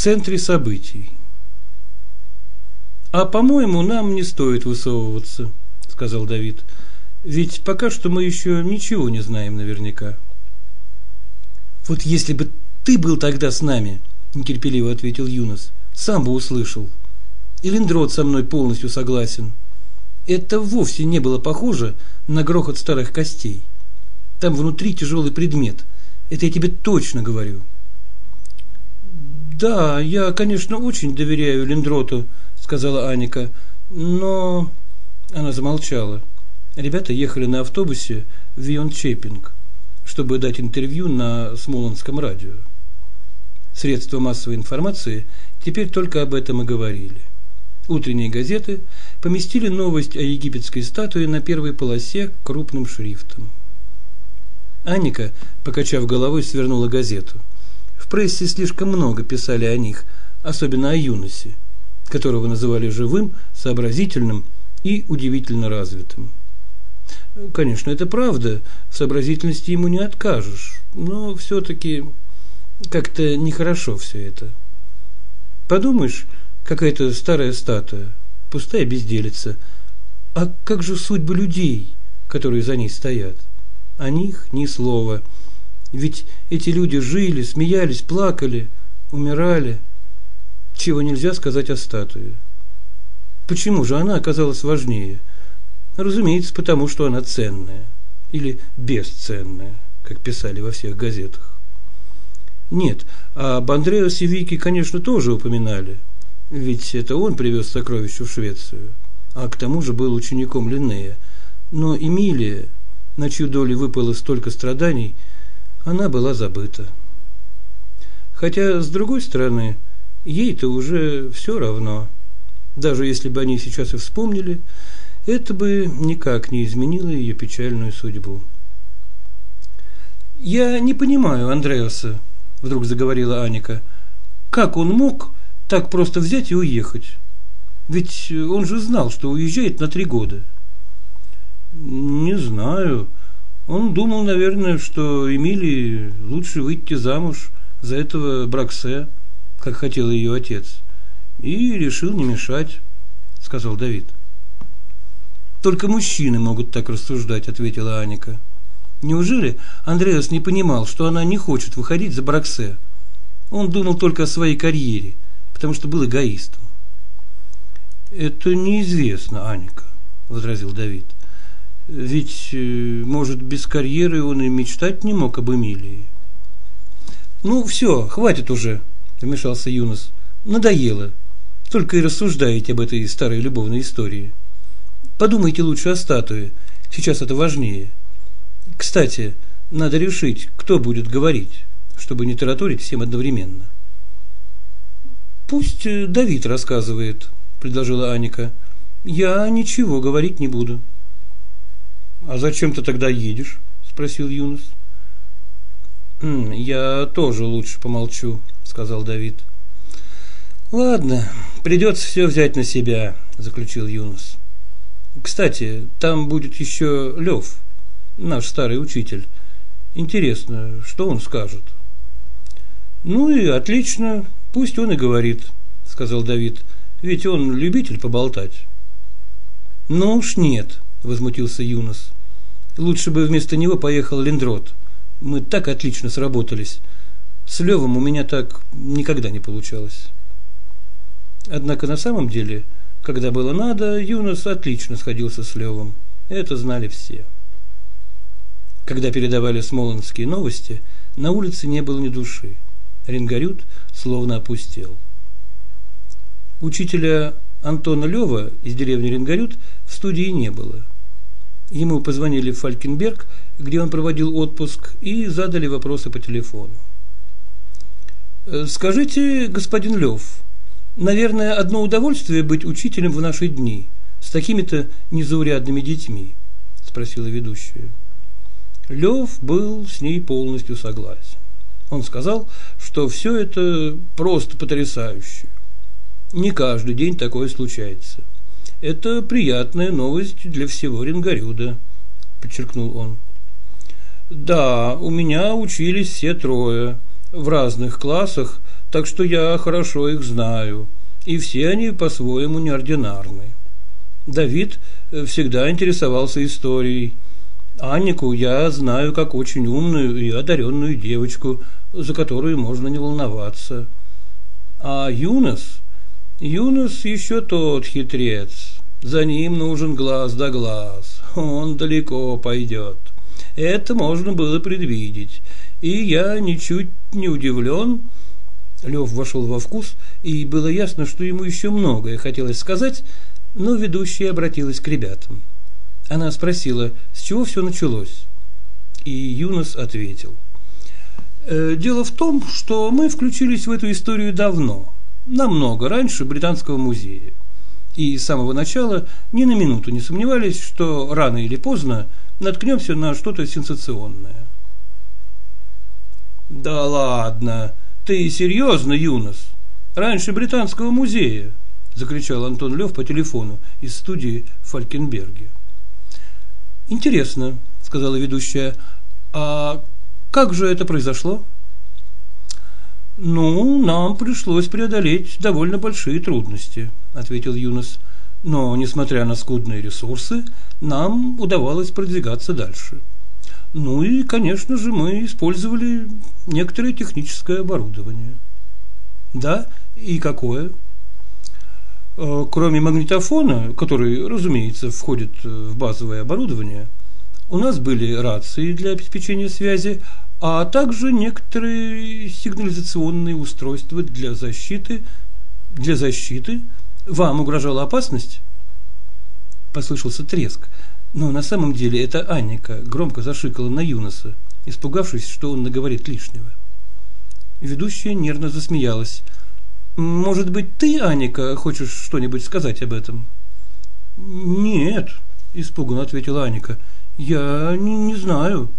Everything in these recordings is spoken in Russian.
центре событий. А по-моему, нам не стоит высовываться, сказал Давид. Ведь пока что мы еще ничего не знаем наверняка. Вот если бы ты был тогда с нами, нетерпеливо ответил Юнос, сам бы услышал. И со мной полностью согласен. Это вовсе не было похоже на грохот старых костей. Там внутри тяжелый предмет. Это я тебе точно говорю. Да, я, конечно, очень доверяю Линдроту, сказала Аника, но она замолчала. Ребята ехали на автобусе в Виончепинг, чтобы дать интервью на Смоланском радио. Средства массовой информации теперь только об этом и говорили. Утренние газеты поместили новость о египетской статуе на первой полосе крупным шрифтом. Аника, покачав головой, свернула газету. Прессе слишком много писали о них, особенно о Юносе, которого называли живым, сообразительным и удивительно развитым. Конечно, это правда, в сообразительности ему не откажешь, но все-таки как-то нехорошо все это. Подумаешь, какая-то старая статуя, пустая безделица. А как же судьбы людей, которые за ней стоят? О них ни слова. Ведь эти люди жили, смеялись, плакали, умирали. Чего нельзя сказать о статуе. Почему же она оказалась важнее? Разумеется, потому что она ценная. Или бесценная, как писали во всех газетах. Нет, а Андреасе Вики, конечно, тоже упоминали. Ведь это он привез сокровища в Швецию. А к тому же был учеником Линнея. Но Эмилия на чью долю выпало столько страданий, она была забыта. Хотя, с другой стороны, ей-то уже все равно. Даже если бы они сейчас и вспомнили, это бы никак не изменило ее печальную судьбу. «Я не понимаю Андреаса», – вдруг заговорила Аника. «Как он мог так просто взять и уехать? Ведь он же знал, что уезжает на три года». Не знаю. Он думал, наверное, что Эмилии лучше выйти замуж за этого Браксе, как хотел ее отец, и решил не мешать, сказал Давид. Только мужчины могут так рассуждать, ответила Аника. Неужели Андреас не понимал, что она не хочет выходить за Браксе? Он думал только о своей карьере, потому что был эгоистом. Это неизвестно, Аника, возразил Давид. Ведь, э, может, без карьеры он и мечтать не мог об Эмилии. Ну, все, хватит уже, вмешался Юнос. Надоело. Только и рассуждаете об этой старой любовной истории. Подумайте лучше о статуе. Сейчас это важнее. Кстати, надо решить, кто будет говорить, чтобы не тараторить всем одновременно. Пусть э, Давид рассказывает, предложила Аника. Я ничего говорить не буду. А зачем ты тогда едешь? спросил Юнус. Я тоже лучше помолчу, сказал Давид. Ладно, придется все взять на себя, заключил Юнус. Кстати, там будет еще Лев, наш старый учитель. Интересно, что он скажет? Ну и отлично, пусть он и говорит, сказал Давид. Ведь он любитель поболтать. Ну уж нет, возмутился Юнос. Лучше бы вместо него поехал Линдрот. Мы так отлично сработались. С Левом у меня так никогда не получалось. Однако на самом деле, когда было надо, Юнос отлично сходился с Левом. Это знали все. Когда передавали смолонские новости, на улице не было ни души. Рингарют словно опустел. Учителя Антона Лева из деревни Рингарют в студии не было. Ему позвонили в Фалькенберг, где он проводил отпуск, и задали вопросы по телефону. «Э, «Скажите, господин Лев, наверное, одно удовольствие быть учителем в наши дни с такими-то незаурядными детьми?» – спросила ведущая. Лев был с ней полностью согласен. Он сказал, что все это просто потрясающе. Не каждый день такое случается. Это приятная новость для всего Рингарюда, подчеркнул он. Да, у меня учились все трое в разных классах, так что я хорошо их знаю, и все они по-своему неординарны. Давид э, всегда интересовался историей. Аннику я знаю как очень умную и одаренную девочку, за которую можно не волноваться. А Юнос, Юнос еще тот хитрец. За ним нужен глаз да глаз. Он далеко пойдет. Это можно было предвидеть. И я ничуть не удивлен. Лев вошел во вкус, и было ясно, что ему еще многое хотелось сказать, но ведущая обратилась к ребятам. Она спросила, с чего все началось. И Юнос ответил. «Э, Дело в том, что мы включились в эту историю давно, намного раньше Британского музея. И с самого начала ни на минуту не сомневались, что рано или поздно наткнемся на что-то сенсационное. Да ладно, ты серьезно, Юнос? Раньше Британского музея, закричал Антон Лев по телефону из студии в Фалькенберге. Интересно, сказала ведущая. А как же это произошло? Ну, нам пришлось преодолеть довольно большие трудности, ответил Юнос. Но, несмотря на скудные ресурсы, нам удавалось продвигаться дальше. Ну и, конечно же, мы использовали некоторое техническое оборудование. Да, и какое? Э, кроме магнитофона, который, разумеется, входит в базовое оборудование, у нас были рации для обеспечения связи, а также некоторые сигнализационные устройства для защиты. Для защиты? Вам угрожала опасность? Послышался треск, но на самом деле это Анника громко зашикала на Юноса, испугавшись, что он наговорит лишнего. Ведущая нервно засмеялась. «Может быть, ты, Аника, хочешь что-нибудь сказать об этом?» «Нет», – испуганно ответила Аника. «Я не, не знаю».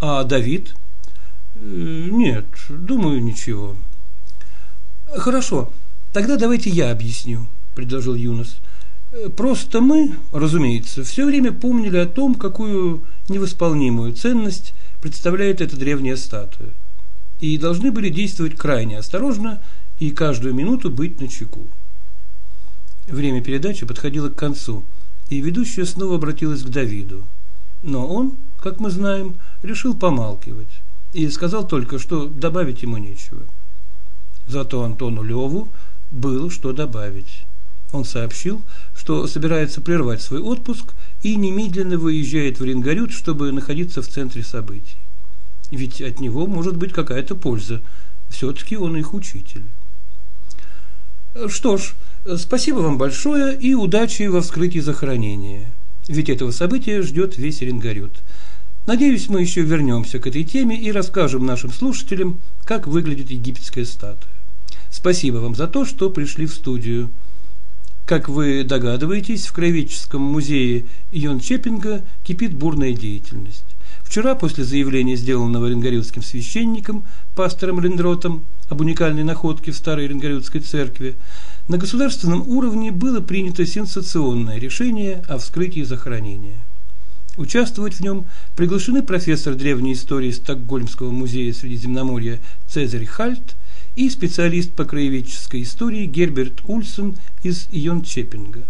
«А Давид?» «Э, «Нет, думаю, ничего». «Хорошо, тогда давайте я объясню», – предложил Юнос. Просто мы, разумеется, все время помнили о том, какую невосполнимую ценность представляет эта древняя статуя, и должны были действовать крайне осторожно и каждую минуту быть на чеку. Время передачи подходило к концу, и ведущая снова обратилась к Давиду. Но он, как мы знаем, решил помалкивать и сказал только, что добавить ему нечего. Зато Антону Леву было что добавить. Он сообщил, что собирается прервать свой отпуск и немедленно выезжает в Рингарют, чтобы находиться в центре событий. Ведь от него может быть какая-то польза. Все-таки он их учитель. Что ж, спасибо вам большое и удачи во вскрытии захоронения. Ведь этого события ждет весь Рингарют. Надеюсь, мы еще вернемся к этой теме и расскажем нашим слушателям, как выглядит египетская статуя. Спасибо вам за то, что пришли в студию. Как вы догадываетесь, в Краеведческом музее Йон Чеппинга кипит бурная деятельность. Вчера, после заявления, сделанного рингородским священником, пастором Рендротом, об уникальной находке в старой Рингородской церкви, на государственном уровне было принято сенсационное решение о вскрытии захоронения. Участвовать в нем приглашены профессор древней истории Стокгольмского музея Средиземноморья Цезарь Хальт и специалист по краеведческой истории Герберт Ульсен из Йончепинга.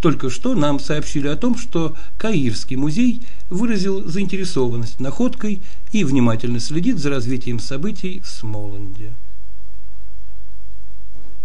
Только что нам сообщили о том, что Каирский музей выразил заинтересованность находкой и внимательно следит за развитием событий в Смоланде.